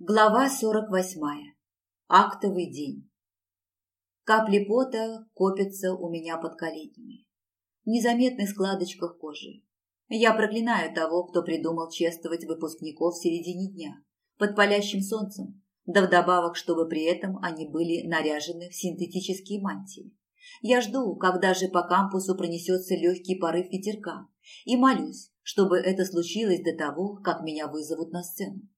Глава 48. Актовый день. Капли пота копятся у меня под коленями. В незаметных складочках кожи. Я проклинаю того, кто придумал чествовать выпускников в середине дня, под палящим солнцем, да вдобавок, чтобы при этом они были наряжены в синтетические мантии. Я жду, когда же по кампусу пронесется легкий порыв ветерка, и молюсь, чтобы это случилось до того, как меня вызовут на сцену.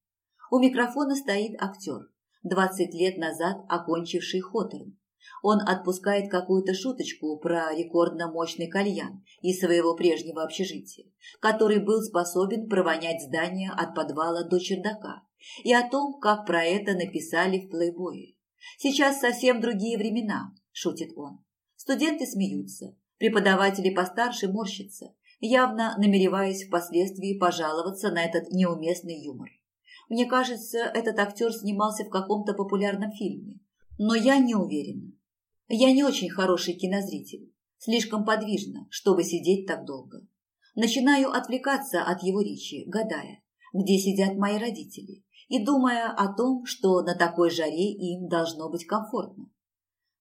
У микрофона стоит актер, 20 лет назад окончивший Хоторн. Он отпускает какую-то шуточку про рекордно мощный кальян из своего прежнего общежития, который был способен провонять здание от подвала до чердака, и о том, как про это написали в плейбое. «Сейчас совсем другие времена», – шутит он. Студенты смеются, преподаватели постарше морщатся, явно намереваясь впоследствии пожаловаться на этот неуместный юмор. Мне кажется, этот актер снимался в каком-то популярном фильме. Но я не уверена. Я не очень хороший кинозритель. Слишком подвижно, чтобы сидеть так долго. Начинаю отвлекаться от его речи, гадая, где сидят мои родители, и думая о том, что на такой жаре им должно быть комфортно.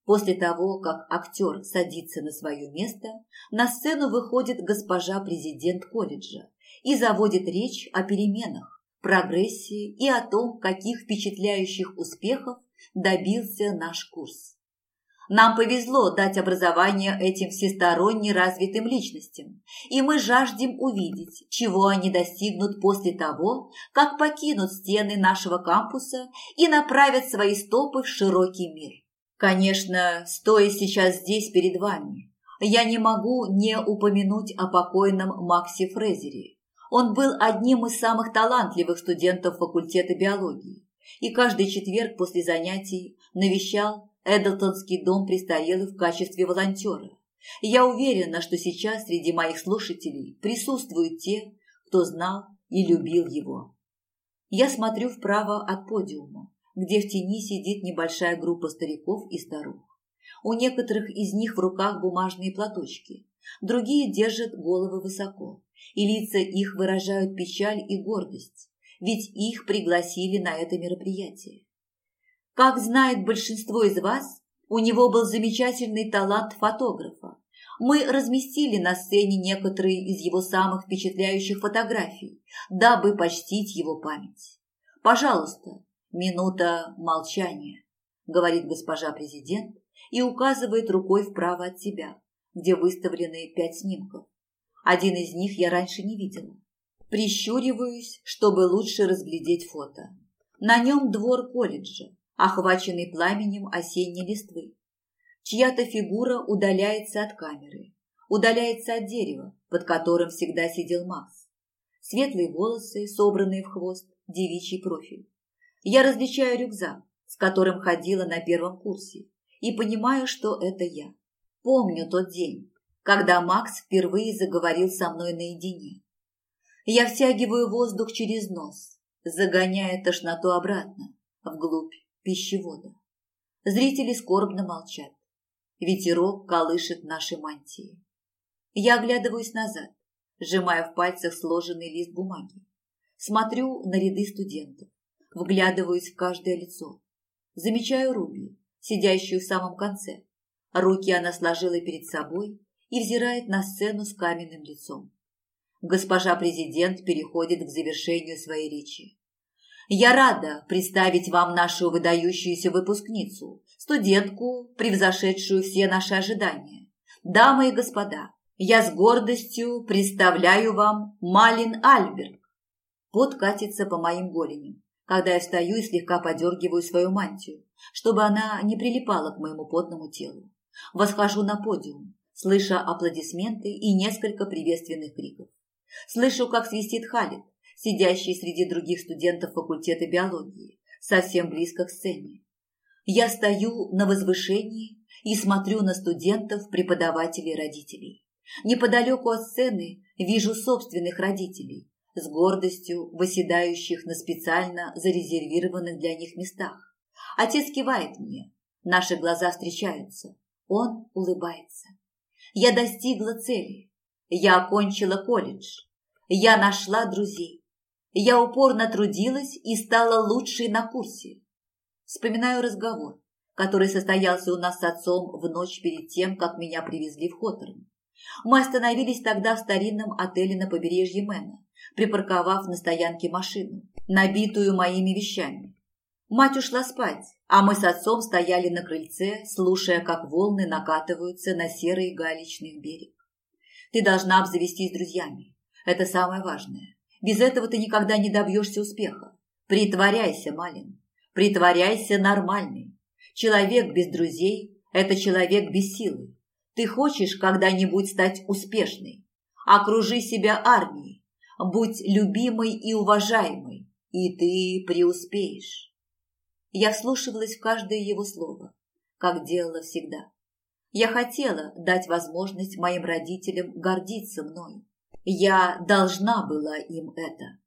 После того, как актер садится на свое место, на сцену выходит госпожа президент колледжа и заводит речь о переменах, прогрессии и о том, каких впечатляющих успехов добился наш курс. Нам повезло дать образование этим всесторонне развитым личностям, и мы жаждем увидеть, чего они достигнут после того, как покинут стены нашего кампуса и направят свои стопы в широкий мир. Конечно, стоя сейчас здесь перед вами, я не могу не упомянуть о покойном Максе Фрезере, он был одним из самых талантливых студентов факультета биологии и каждый четверг после занятий навещал Эдлтонский дом престарелых в качестве волонтера. Я уверена, что сейчас среди моих слушателей присутствуют те, кто знал и любил его. Я смотрю вправо от подиума, где в тени сидит небольшая группа стариков и старух. У некоторых из них в руках бумажные платочки, другие держат головы высоко и лица их выражают печаль и гордость, ведь их пригласили на это мероприятие. Как знает большинство из вас, у него был замечательный талант фотографа. Мы разместили на сцене некоторые из его самых впечатляющих фотографий, дабы почтить его память. Пожалуйста, минута молчания, говорит госпожа президент и указывает рукой вправо от себя, где выставлены пять снимков. Один из них я раньше не видела. Прищуриваюсь, чтобы лучше разглядеть фото. На нем двор колледжа, охваченный пламенем осенней листвы. Чья-то фигура удаляется от камеры, удаляется от дерева, под которым всегда сидел Макс. Светлые волосы, собранные в хвост, девичий профиль. Я различаю рюкзак, с которым ходила на первом курсе, и понимаю, что это я. Помню тот день, когда Макс впервые заговорил со мной наедине. Я втягиваю воздух через нос, загоняя тошноту обратно, вглубь пищевода. Зрители скорбно молчат. Ветерок колышет наши мантии. Я оглядываюсь назад, сжимая в пальцах сложенный лист бумаги. Смотрю на ряды студентов, вглядываюсь в каждое лицо. Замечаю Руби, сидящую в самом конце. Руки она сложила перед собой и взирает на сцену с каменным лицом. Госпожа президент переходит к завершению своей речи. Я рада представить вам нашу выдающуюся выпускницу, студентку, превзошедшую все наши ожидания. Дамы и господа, я с гордостью представляю вам Малин Альберг. Пот катится по моим голеням, когда я встаю и слегка подергиваю свою мантию, чтобы она не прилипала к моему потному телу. Восхожу на подиум, слыша аплодисменты и несколько приветственных криков. Слышу, как свистит Халид, сидящий среди других студентов факультета биологии, совсем близко к сцене. Я стою на возвышении и смотрю на студентов, преподавателей родителей. Неподалеку от сцены вижу собственных родителей, с гордостью выседающих на специально зарезервированных для них местах. Отец кивает мне, наши глаза встречаются, он улыбается. Я достигла цели. Я окончила колледж. Я нашла друзей. Я упорно трудилась и стала лучшей на курсе. Вспоминаю разговор, который состоялся у нас с отцом в ночь перед тем, как меня привезли в Хоторн. Мы остановились тогда в старинном отеле на побережье Мэна, припарковав на стоянке машину, набитую моими вещами. Мать ушла спать, а мы с отцом стояли на крыльце, слушая, как волны накатываются на серый галечный берег. Ты должна обзавестись друзьями. Это самое важное. Без этого ты никогда не добьешься успеха. Притворяйся, Малин. Притворяйся нормальный. Человек без друзей – это человек без силы. Ты хочешь когда-нибудь стать успешной? Окружи себя армией. Будь любимой и уважаемой, и ты преуспеешь. Я вслушивалась в каждое его слово, как делала всегда. Я хотела дать возможность моим родителям гордиться мной. Я должна была им это.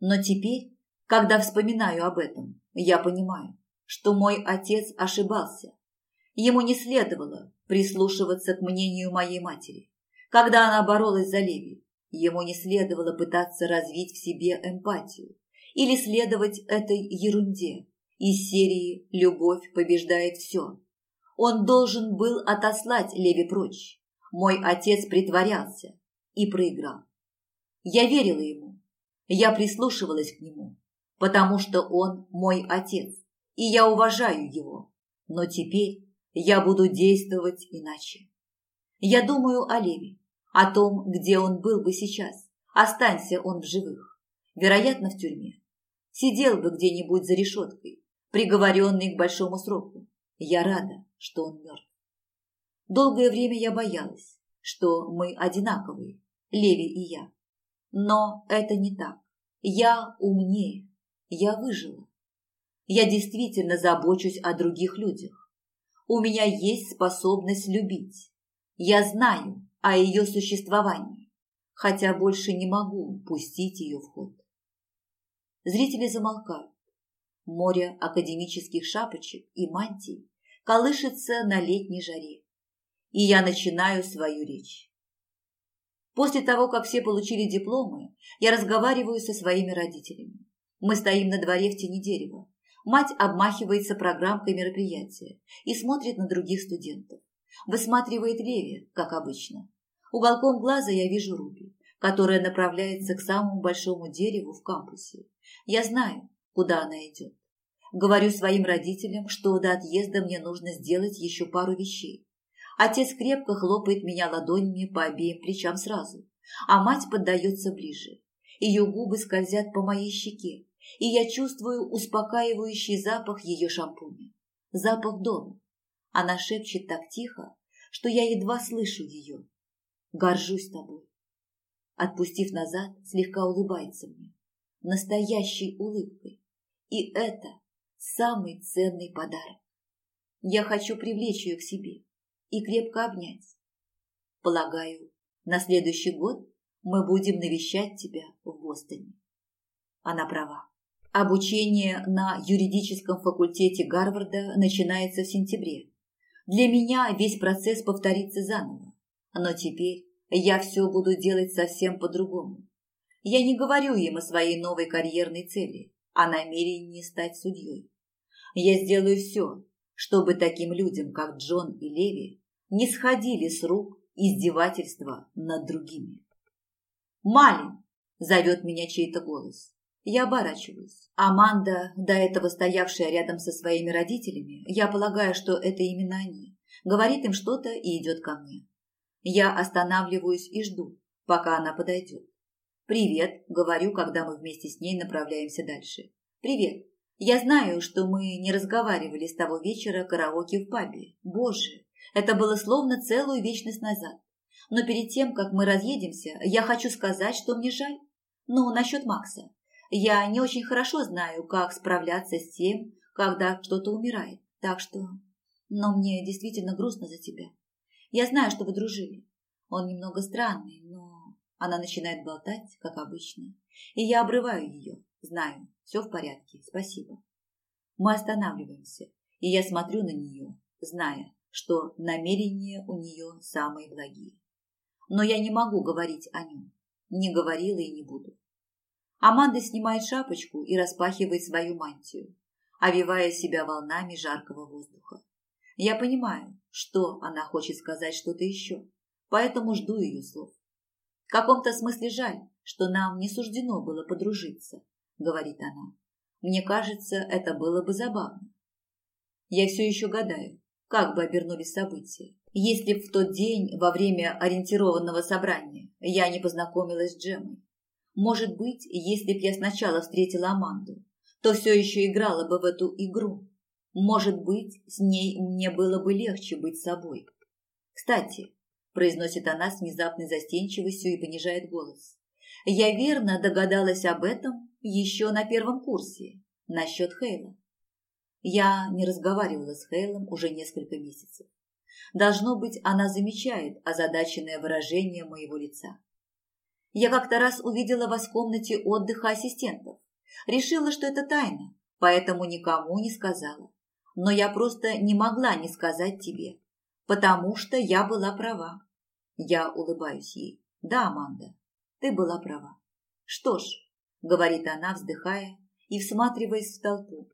Но теперь, когда вспоминаю об этом, я понимаю, что мой отец ошибался. Ему не следовало прислушиваться к мнению моей матери. Когда она боролась за Леви, ему не следовало пытаться развить в себе эмпатию или следовать этой ерунде из серии «Любовь побеждает все». Он должен был отослать Леви прочь. Мой отец притворялся и проиграл. Я верила ему, я прислушивалась к нему, потому что он мой отец, и я уважаю его. Но теперь я буду действовать иначе. Я думаю о Леве, о том, где он был бы сейчас, останься он в живых. Вероятно, в тюрьме. Сидел бы где-нибудь за решеткой, приговоренный к большому сроку. Я рада, что он мертв. Долгое время я боялась, что мы одинаковые, Леви и я. Но это не так. Я умнее. Я выжила. Я действительно забочусь о других людях. У меня есть способность любить. Я знаю о ее существовании, хотя больше не могу пустить ее в ход. Зрители замолкают. Море академических шапочек и мантий колышется на летней жаре. И я начинаю свою речь. После того, как все получили дипломы, я разговариваю со своими родителями. Мы стоим на дворе в тени дерева. Мать обмахивается программкой мероприятия и смотрит на других студентов. Высматривает Леви, как обычно. Уголком глаза я вижу Руби, которая направляется к самому большому дереву в кампусе. Я знаю, куда она идет. Говорю своим родителям, что до отъезда мне нужно сделать еще пару вещей. Отец крепко хлопает меня ладонями по обеим плечам сразу, а мать поддается ближе. Ее губы скользят по моей щеке, и я чувствую успокаивающий запах ее шампуня. Запах дома. Она шепчет так тихо, что я едва слышу ее. Горжусь тобой. Отпустив назад, слегка улыбается мне. Настоящей улыбкой. И это самый ценный подарок. Я хочу привлечь ее к себе и крепко обнять. Полагаю, на следующий год мы будем навещать тебя в Бостоне. Она права. Обучение на юридическом факультете Гарварда начинается в сентябре. Для меня весь процесс повторится заново. Но теперь я все буду делать совсем по-другому. Я не говорю им о своей новой карьерной цели, о намерении стать судьей. Я сделаю все, чтобы таким людям, как Джон и Леви, не сходили с рук издевательства над другими. «Малин!» – зовет меня чей-то голос. Я оборачиваюсь. Аманда, до этого стоявшая рядом со своими родителями, я полагаю, что это именно они, говорит им что-то и идет ко мне. Я останавливаюсь и жду, пока она подойдет. «Привет», — говорю, когда мы вместе с ней направляемся дальше. «Привет. Я знаю, что мы не разговаривали с того вечера караоке в пабе. Боже, это было словно целую вечность назад. Но перед тем, как мы разъедемся, я хочу сказать, что мне жаль. Ну, насчет Макса. Я не очень хорошо знаю, как справляться с тем, когда кто-то умирает. Так что... Но мне действительно грустно за тебя. Я знаю, что вы дружили. Он немного странный, но... Она начинает болтать, как обычно. И я обрываю ее. Знаю, все в порядке, спасибо. Мы останавливаемся, и я смотрю на нее, зная, что намерения у нее самые благие. Но я не могу говорить о нем. Не говорила и не буду. Аманда снимает шапочку и распахивает свою мантию, овивая себя волнами жаркого воздуха. Я понимаю, что она хочет сказать что-то еще, поэтому жду ее слов. В каком-то смысле жаль, что нам не суждено было подружиться, говорит она. Мне кажется, это было бы забавно. Я все еще гадаю, как бы обернулись события, если б в тот день во время ориентированного собрания я не познакомилась с Джемой. Может быть, если б я сначала встретила Аманду, то все еще играла бы в эту игру. Может быть, с ней мне было бы легче быть собой. Кстати, произносит она с внезапной застенчивостью и понижает голос. Я верно догадалась об этом еще на первом курсе, насчет Хейла. Я не разговаривала с Хейлом уже несколько месяцев. Должно быть, она замечает озадаченное выражение моего лица. Я как-то раз увидела вас в комнате отдыха ассистентов. Решила, что это тайна, поэтому никому не сказала. Но я просто не могла не сказать тебе, потому что я была права. Я улыбаюсь ей. Да, Аманда, ты была права. Что ж, говорит она, вздыхая и всматриваясь в толпу.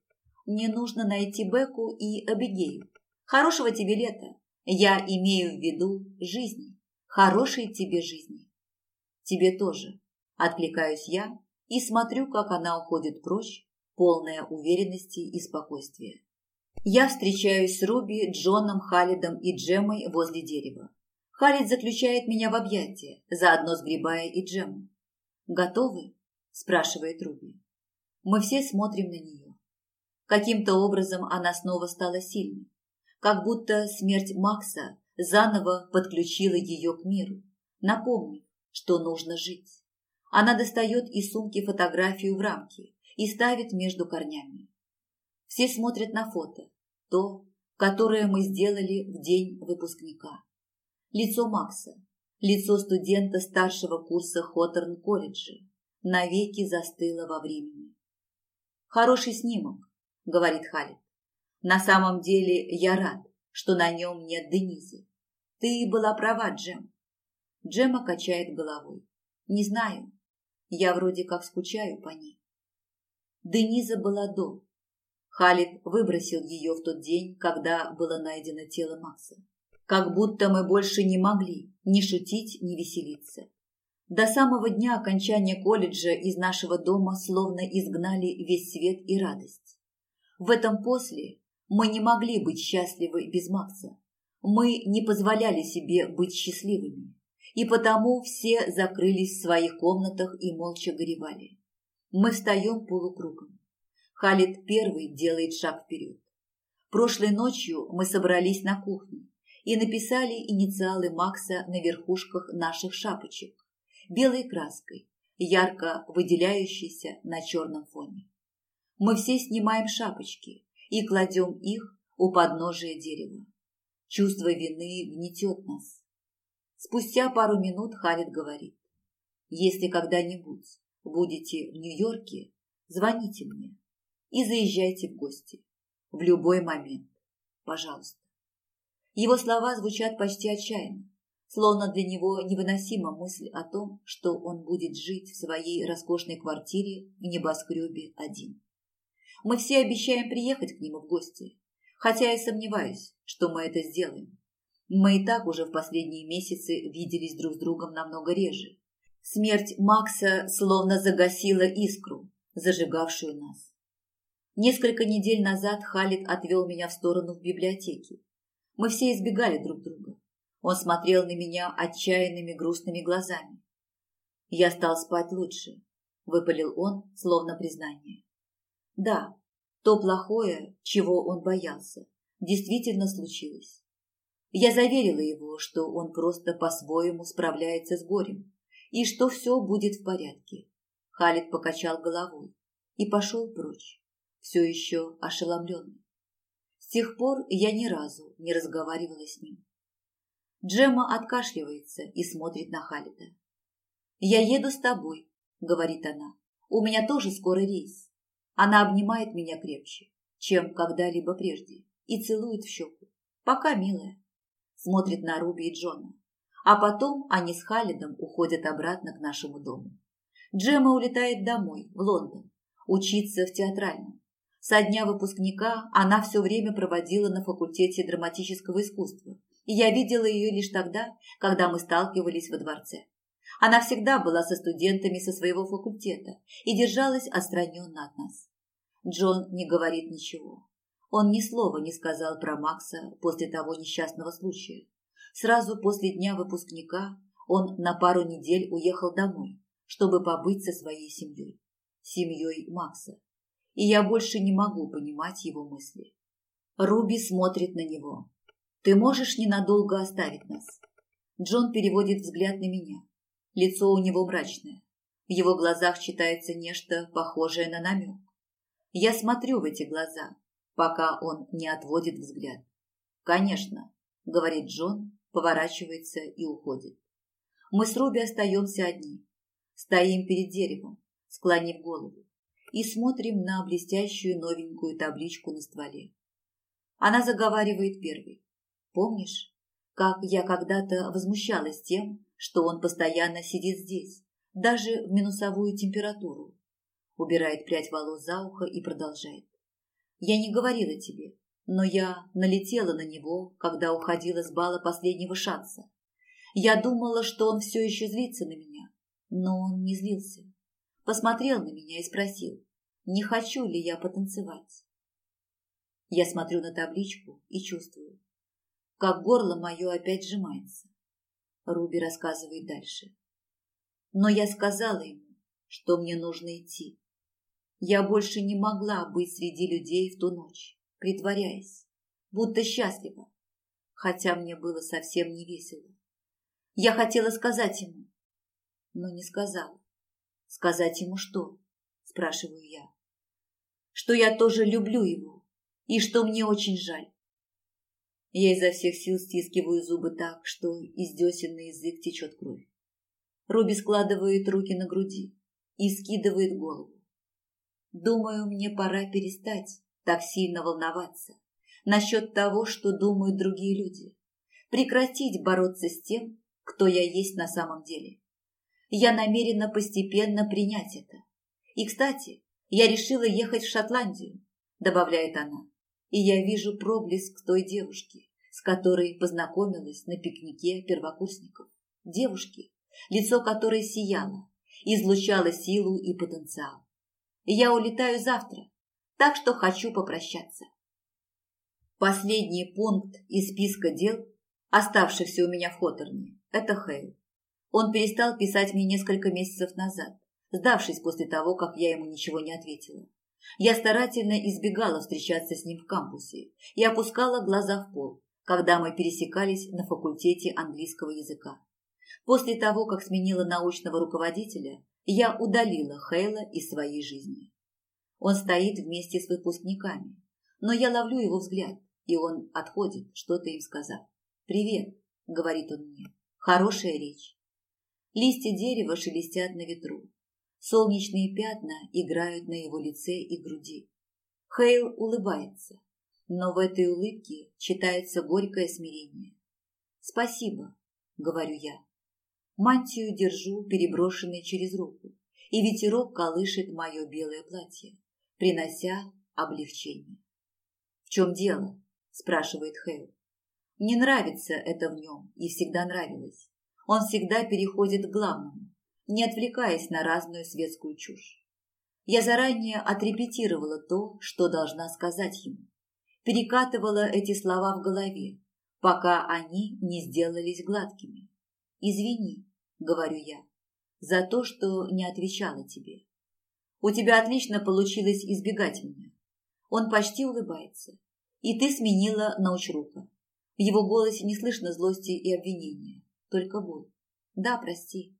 Мне нужно найти Беку и Абигею. Хорошего тебе лета. Я имею в виду жизни. Хорошей тебе жизни. Тебе тоже. Откликаюсь я и смотрю, как она уходит прочь, полная уверенности и спокойствия. Я встречаюсь с Руби, Джоном, Халидом и Джемой возле дерева. Халид заключает меня в объятия, заодно сгребая и Джему. «Готовы?» – спрашивает Руби. Мы все смотрим на нее. Каким-то образом она снова стала сильной, как будто смерть Макса заново подключила ее к миру, напомнив, что нужно жить. Она достает из сумки фотографию в рамке и ставит между корнями. Все смотрят на фото, то, которое мы сделали в день выпускника. Лицо Макса, лицо студента старшего курса Хоторн-колледжа, навеки застыло во времени. Хороший снимок, – говорит Халид. «На самом деле я рад, что на нем нет Денизы. Ты была права, Джем». Джема качает головой. «Не знаю. Я вроде как скучаю по ней». Дениза была до. Халид выбросил ее в тот день, когда было найдено тело Макса. Как будто мы больше не могли ни шутить, ни веселиться. До самого дня окончания колледжа из нашего дома словно изгнали весь свет и радость. В этом после мы не могли быть счастливы без Макса. Мы не позволяли себе быть счастливыми. И потому все закрылись в своих комнатах и молча горевали. Мы встаем полукругом. Халид первый делает шаг вперед. Прошлой ночью мы собрались на кухне и написали инициалы Макса на верхушках наших шапочек, белой краской, ярко выделяющейся на черном фоне мы все снимаем шапочки и кладем их у подножия дерева. Чувство вины гнетет нас. Спустя пару минут Халид говорит, если когда-нибудь будете в Нью-Йорке, звоните мне и заезжайте в гости. В любой момент. Пожалуйста. Его слова звучат почти отчаянно, словно для него невыносима мысль о том, что он будет жить в своей роскошной квартире в небоскребе один. Мы все обещаем приехать к нему в гости, хотя я сомневаюсь, что мы это сделаем. Мы и так уже в последние месяцы виделись друг с другом намного реже. Смерть Макса словно загасила искру, зажигавшую нас. Несколько недель назад Халид отвел меня в сторону в библиотеке. Мы все избегали друг друга. Он смотрел на меня отчаянными грустными глазами. «Я стал спать лучше», – выпалил он, словно признание. Да, то плохое, чего он боялся, действительно случилось. Я заверила его, что он просто по-своему справляется с горем и что все будет в порядке. Халид покачал головой и пошел прочь, все еще ошеломленный. Тех пор я ни разу не разговаривала с ним. Джемма откашливается и смотрит на Халида. «Я еду с тобой», — говорит она. «У меня тоже скоро рейс. Она обнимает меня крепче, чем когда-либо прежде, и целует в щеку. Пока, милая. Смотрит на Руби и Джона. А потом они с Халидом уходят обратно к нашему дому. Джема улетает домой, в Лондон, учиться в театральном. Со дня выпускника она все время проводила на факультете драматического искусства, и я видела ее лишь тогда, когда мы сталкивались во дворце. Она всегда была со студентами со своего факультета и держалась отстраненно от нас. Джон не говорит ничего. Он ни слова не сказал про Макса после того несчастного случая. Сразу после дня выпускника он на пару недель уехал домой, чтобы побыть со своей семьей, семьей Макса. И я больше не могу понимать его мысли. Руби смотрит на него. «Ты можешь ненадолго оставить нас?» Джон переводит взгляд на меня. Лицо у него мрачное. В его глазах читается нечто похожее на намек. Я смотрю в эти глаза, пока он не отводит взгляд. «Конечно», — говорит Джон, поворачивается и уходит. Мы с Руби остаемся одни. Стоим перед деревом, склонив голову, и смотрим на блестящую новенькую табличку на стволе. Она заговаривает первой. Помнишь, как я когда-то возмущалась тем, что он постоянно сидит здесь, даже в минусовую температуру? Убирает прядь волос за ухо и продолжает. Я не говорила тебе, но я налетела на него, когда уходила с бала последнего шанса. Я думала, что он все еще злится на меня, но он не злился. Посмотрел на меня и спросил, не хочу ли я потанцевать. Я смотрю на табличку и чувствую, как горло мое опять сжимается. Руби рассказывает дальше. Но я сказала ему, что мне нужно идти. Я больше не могла быть среди людей в ту ночь, притворяясь, будто счастлива, хотя мне было совсем не весело. Я хотела сказать ему, но не сказала. Сказать ему что? Спрашиваю я. Что я тоже люблю его и что мне очень жаль. Я изо всех сил стискиваю зубы так, что из десен на язык течет кровь. Руби складывает руки на груди и скидывает голову. Думаю, мне пора перестать так сильно волноваться насчет того, что думают другие люди. Прекратить бороться с тем, кто я есть на самом деле. Я намерена постепенно принять это. И, кстати, я решила ехать в Шотландию, добавляет она. И я вижу проблеск той девушки, с которой познакомилась на пикнике первокурсников. Девушки, лицо которой сияло, излучало силу и потенциал. Я улетаю завтра, так что хочу попрощаться. Последний пункт из списка дел, оставшихся у меня в Хоторне, это Хейл. Он перестал писать мне несколько месяцев назад, сдавшись после того, как я ему ничего не ответила. Я старательно избегала встречаться с ним в кампусе и опускала глаза в пол, когда мы пересекались на факультете английского языка. После того, как сменила научного руководителя, я удалила Хейла из своей жизни. Он стоит вместе с выпускниками, но я ловлю его взгляд, и он отходит, что-то им сказав. «Привет», — говорит он мне, — «хорошая речь». Листья дерева шелестят на ветру. Солнечные пятна играют на его лице и груди. Хейл улыбается, но в этой улыбке читается горькое смирение. «Спасибо», — говорю я. Мантию держу, переброшенной через руку, и ветерок колышет мое белое платье, принося облегчение. «В чем дело?» – спрашивает Хейл. «Мне нравится это в нем и всегда нравилось. Он всегда переходит к главному, не отвлекаясь на разную светскую чушь. Я заранее отрепетировала то, что должна сказать ему. Перекатывала эти слова в голове, пока они не сделались гладкими. «Извини», — говорю я, — «за то, что не отвечала тебе. У тебя отлично получилось избегать меня». Он почти улыбается. «И ты сменила научрука». В его голосе не слышно злости и обвинения, только боль. «Да, прости.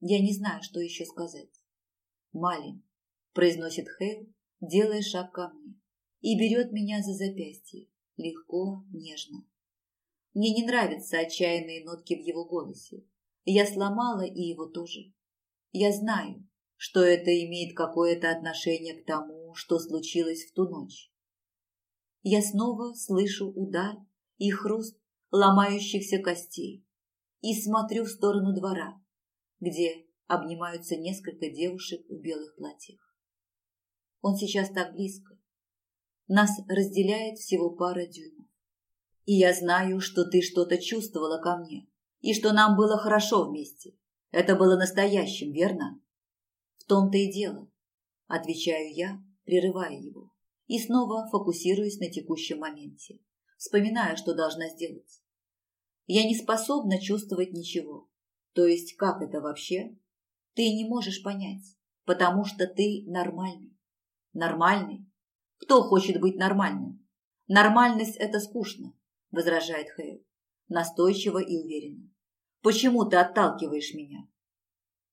Я не знаю, что еще сказать». «Малин», — произносит Хейл, делая шаг ко мне, и берет меня за запястье, легко, нежно. Мне не нравятся отчаянные нотки в его голосе. Я сломала и его тоже. Я знаю, что это имеет какое-то отношение к тому, что случилось в ту ночь. Я снова слышу удар и хруст ломающихся костей и смотрю в сторону двора, где обнимаются несколько девушек в белых платьях. Он сейчас так близко. Нас разделяет всего пара дюймов. И я знаю, что ты что-то чувствовала ко мне, и что нам было хорошо вместе. Это было настоящим, верно? В том-то и дело, отвечаю я, прерывая его, и снова фокусируясь на текущем моменте, вспоминая, что должна сделать. Я не способна чувствовать ничего. То есть, как это вообще? Ты не можешь понять, потому что ты нормальный. Нормальный? Кто хочет быть нормальным? Нормальность – это скучно, возражает Хейл, настойчиво и уверенно. Почему ты отталкиваешь меня?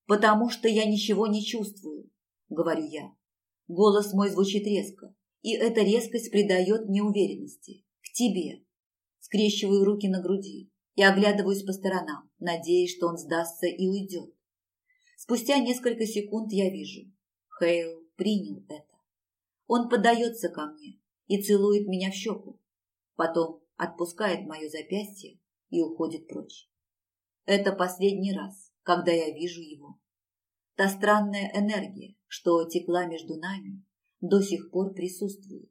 Потому что я ничего не чувствую, говорю я. Голос мой звучит резко, и эта резкость придает мне уверенности. К тебе. Скрещиваю руки на груди и оглядываюсь по сторонам, надеясь, что он сдастся и уйдет. Спустя несколько секунд я вижу. Хейл принял это. Он поддается ко мне и целует меня в щеку. Потом отпускает мое запястье и уходит прочь. Это последний раз, когда я вижу его. Та странная энергия, что текла между нами, до сих пор присутствует.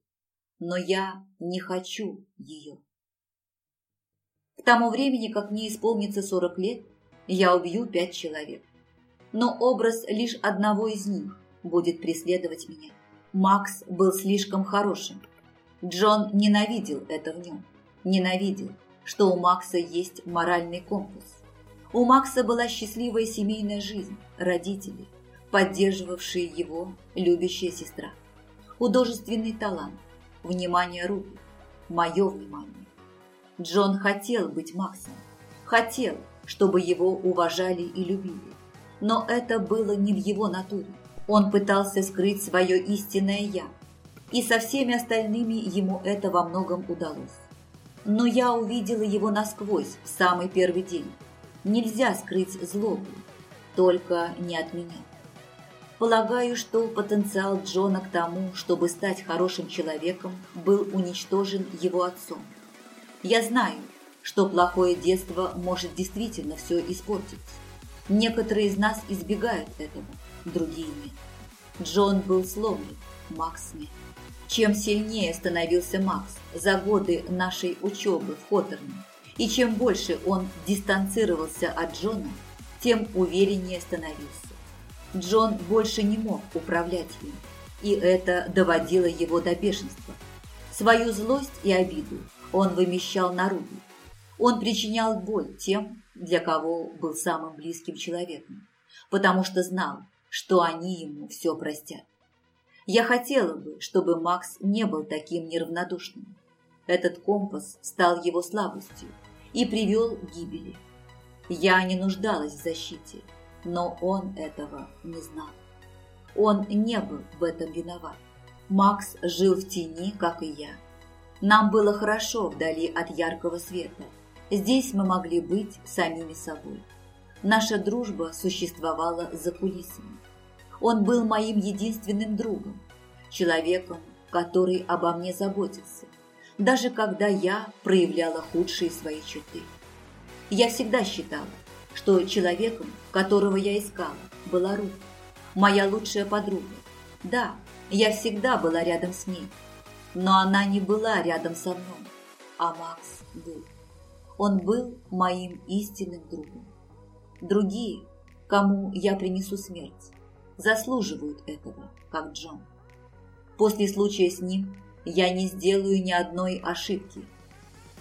Но я не хочу ее. К тому времени, как мне исполнится сорок лет, я убью пять человек. Но образ лишь одного из них будет преследовать меня. Макс был слишком хорошим. Джон ненавидел это в нем. Ненавидел, что у Макса есть моральный компас. У Макса была счастливая семейная жизнь, родители, поддерживавшие его любящая сестра. Художественный талант, внимание Руби, мое внимание. Джон хотел быть Максом. Хотел, чтобы его уважали и любили. Но это было не в его натуре. Он пытался скрыть свое истинное «я». И со всеми остальными ему это во многом удалось. Но я увидела его насквозь в самый первый день. Нельзя скрыть злобу, только не от меня. Полагаю, что потенциал Джона к тому, чтобы стать хорошим человеком, был уничтожен его отцом. Я знаю, что плохое детство может действительно все испортить. Некоторые из нас избегают этого, другие нет. Джон был сломлен, Макс нет. Чем сильнее становился Макс за годы нашей учебы в Хоторне, и чем больше он дистанцировался от Джона, тем увереннее становился. Джон больше не мог управлять им, и это доводило его до бешенства. Свою злость и обиду он вымещал на Руби. Он причинял боль тем, для кого был самым близким человеком, потому что знал, что они ему все простят. Я хотела бы, чтобы Макс не был таким неравнодушным. Этот компас стал его слабостью и привел к гибели. Я не нуждалась в защите, но он этого не знал. Он не был в этом виноват. Макс жил в тени, как и я, нам было хорошо вдали от яркого света. Здесь мы могли быть самими собой. Наша дружба существовала за кулисами. Он был моим единственным другом, человеком, который обо мне заботился, даже когда я проявляла худшие свои черты. Я всегда считала, что человеком, которого я искала, была Рут, моя лучшая подруга. Да, я всегда была рядом с ней, но она не была рядом со мной, а Макс был. Он был моим истинным другом. Другие, кому я принесу смерть, заслуживают этого, как Джон. После случая с ним я не сделаю ни одной ошибки.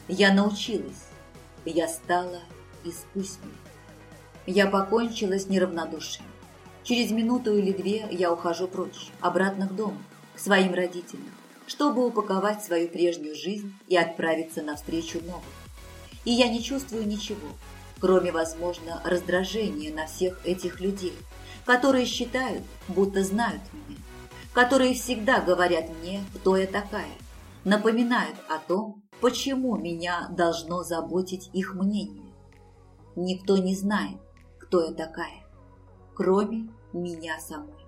Я научилась, я стала искусней. Я покончила с неравнодушием. Через минуту или две я ухожу прочь, обратно к дому, к своим родителям чтобы упаковать свою прежнюю жизнь и отправиться навстречу новой. И я не чувствую ничего, кроме, возможно, раздражения на всех этих людей, которые считают, будто знают меня, которые всегда говорят мне, кто я такая, напоминают о том, почему меня должно заботить их мнение. Никто не знает, кто я такая, кроме меня самой.